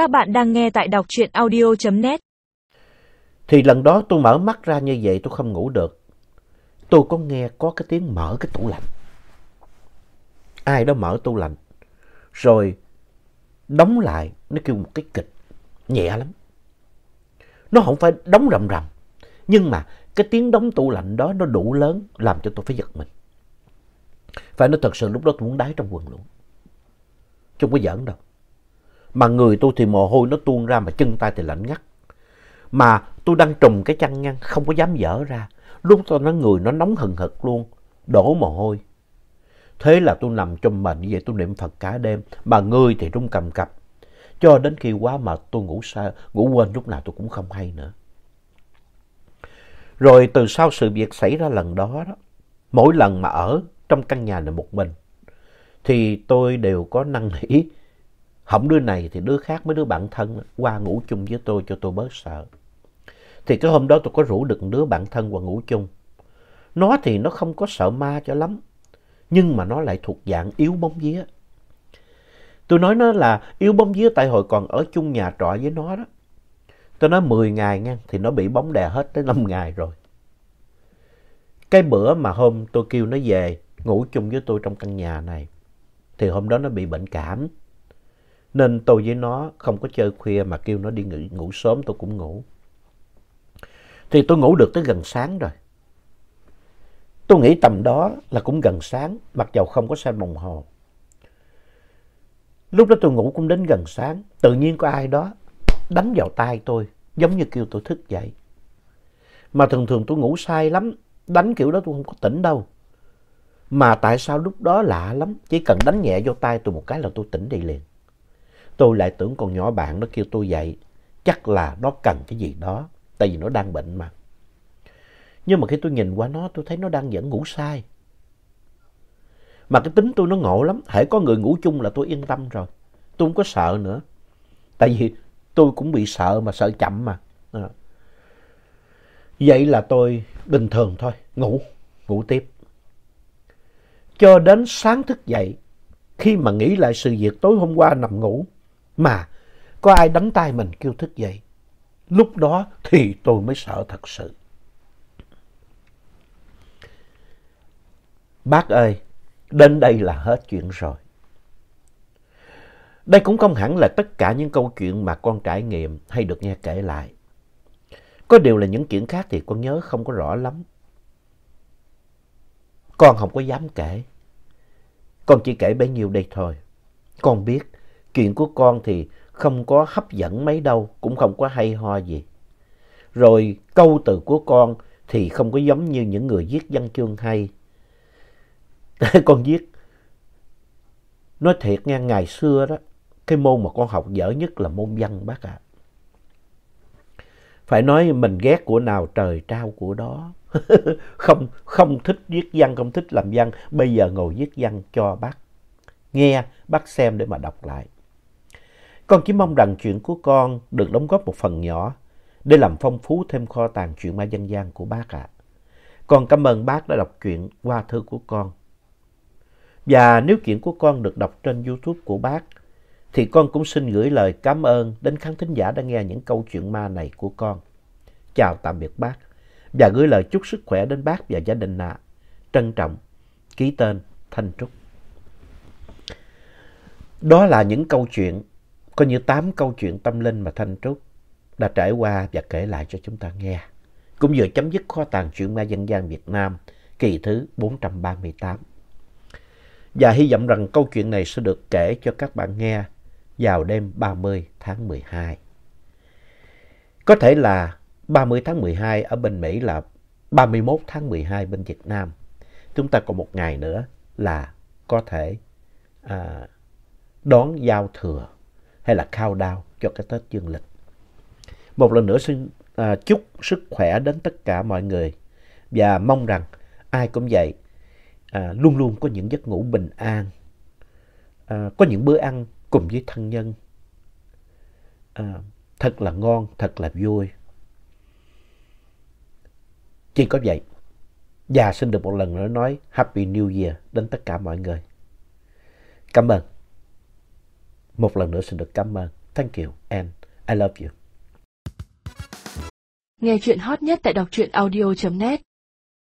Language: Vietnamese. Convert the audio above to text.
Các bạn đang nghe tại đọc truyện audio.net. Thì lần đó tôi mở mắt ra như vậy tôi không ngủ được. Tôi có nghe có cái tiếng mở cái tủ lạnh. Ai đó mở tủ lạnh. Rồi đóng lại, nó kêu một cái kịch. Nhẹ lắm. Nó không phải đóng rầm rầm. Nhưng mà cái tiếng đóng tủ lạnh đó nó đủ lớn làm cho tôi phải giật mình. Phải nói thật sự lúc đó tôi muốn đái trong quần luôn. Chứ không có giỡn đâu. Mà người tôi thì mồ hôi nó tuôn ra mà chân tay thì lạnh ngắt. Mà tôi đang trùm cái chăn ngăn không có dám dở ra. Lúc tôi nói người nó nóng hừng hực luôn, đổ mồ hôi. Thế là tôi nằm trong mình như vậy tôi niệm Phật cả đêm, mà người thì rung cầm cập. Cho đến khi quá mà tôi ngủ xa, ngủ quên lúc nào tôi cũng không hay nữa. Rồi từ sau sự việc xảy ra lần đó, đó mỗi lần mà ở trong căn nhà này một mình, thì tôi đều có năn nỉ không đứa này thì đứa khác mấy đứa bạn thân qua ngủ chung với tôi cho tôi bớt sợ. Thì cái hôm đó tôi có rủ được đứa bạn thân qua ngủ chung. Nó thì nó không có sợ ma cho lắm. Nhưng mà nó lại thuộc dạng yếu bóng vía. Tôi nói nó là yếu bóng vía tại hồi còn ở chung nhà trọ với nó đó. Tôi nói 10 ngày nha, thì nó bị bóng đè hết tới 5 ngày rồi. Cái bữa mà hôm tôi kêu nó về ngủ chung với tôi trong căn nhà này. Thì hôm đó nó bị bệnh cảm. Nên tôi với nó không có chơi khuya mà kêu nó đi ngủ, ngủ sớm tôi cũng ngủ. Thì tôi ngủ được tới gần sáng rồi. Tôi nghĩ tầm đó là cũng gần sáng, mặc dầu không có xem đồng hồ. Lúc đó tôi ngủ cũng đến gần sáng, tự nhiên có ai đó đánh vào tay tôi, giống như kêu tôi thức dậy. Mà thường thường tôi ngủ sai lắm, đánh kiểu đó tôi không có tỉnh đâu. Mà tại sao lúc đó lạ lắm, chỉ cần đánh nhẹ vô tay tôi một cái là tôi tỉnh đi liền. Tôi lại tưởng con nhỏ bạn nó kêu tôi dậy. Chắc là nó cần cái gì đó. Tại vì nó đang bệnh mà. Nhưng mà khi tôi nhìn qua nó, tôi thấy nó đang vẫn ngủ sai. Mà cái tính tôi nó ngộ lắm. Hãy có người ngủ chung là tôi yên tâm rồi. Tôi không có sợ nữa. Tại vì tôi cũng bị sợ mà, sợ chậm mà. À. Vậy là tôi bình thường thôi. Ngủ. Ngủ tiếp. Cho đến sáng thức dậy. Khi mà nghĩ lại sự việc tối hôm qua nằm ngủ mà có ai đánh tay mình kêu thức dậy. Lúc đó thì tôi mới sợ thật sự. Bác ơi, đến đây là hết chuyện rồi. Đây cũng không hẳn là tất cả những câu chuyện mà con trải nghiệm hay được nghe kể lại. Có điều là những chuyện khác thì con nhớ không có rõ lắm. Con không có dám kể. Con chỉ kể bấy nhiêu đây thôi. Con biết chuyện của con thì không có hấp dẫn mấy đâu, cũng không có hay ho gì. Rồi câu từ của con thì không có giống như những người viết văn chương hay. con viết, nói thiệt nha, ngày xưa đó, cái môn mà con học dở nhất là môn văn bác ạ. À. Phải nói mình ghét của nào trời trao của đó. không, không thích viết văn, không thích làm văn. Bây giờ ngồi viết văn cho bác nghe, bác xem để mà đọc lại. Con chỉ mong rằng chuyện của con được đóng góp một phần nhỏ để làm phong phú thêm kho tàng chuyện ma dân gian của bác ạ. À. Con cảm ơn bác đã đọc chuyện qua thư của con. Và nếu chuyện của con được đọc trên YouTube của bác, thì con cũng xin gửi lời cảm ơn đến khán thính giả đã nghe những câu chuyện ma này của con. Chào tạm biệt bác và gửi lời chúc sức khỏe đến bác và gia đình ạ. Trân trọng, ký tên Thanh Trúc. Đó là những câu chuyện có như 8 câu chuyện tâm linh mà Thanh Trúc đã trải qua và kể lại cho chúng ta nghe. Cũng vừa chấm dứt kho tàng chuyện ma dân gian Việt Nam kỳ thứ 438. Và hy vọng rằng câu chuyện này sẽ được kể cho các bạn nghe vào đêm 30 tháng 12. Có thể là 30 tháng 12 ở bên Mỹ là 31 tháng 12 bên Việt Nam. Chúng ta còn một ngày nữa là có thể à, đón giao thừa hay là countdown cho cái Tết dương lịch. Một lần nữa xin à, chúc sức khỏe đến tất cả mọi người và mong rằng ai cũng vậy à, luôn luôn có những giấc ngủ bình an, à, có những bữa ăn cùng với thân nhân à, thật là ngon, thật là vui. Chỉ có vậy. Và xin được một lần nữa nói Happy New Year đến tất cả mọi người. Cảm ơn. Một lần nữa xin được cảm ơn. Thank you and I love you. Nghe chuyện hot nhất tại đọc truyện audio.net